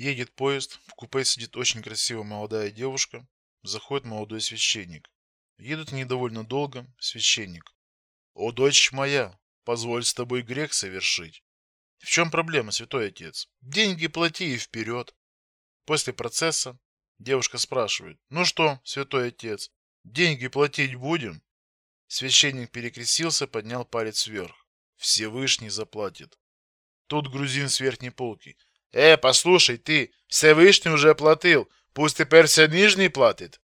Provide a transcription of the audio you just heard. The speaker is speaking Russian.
Едет поезд, в купе сидит очень красивая молодая девушка, заходит молодой священник. Едут недовольно долго, священник. О, дочь моя, позволь с тобой грех совершить. В чем проблема, святой отец? Деньги плати и вперед. После процесса девушка спрашивает: "Ну что, святой отец, деньги платить будем?" Священник перекрестился, поднял палец вверх. Всевышний заплатит. Тут грузин с верхней полки: "Э, послушай ты, Всевишний уже оплатил, пусть теперь все нижний платит".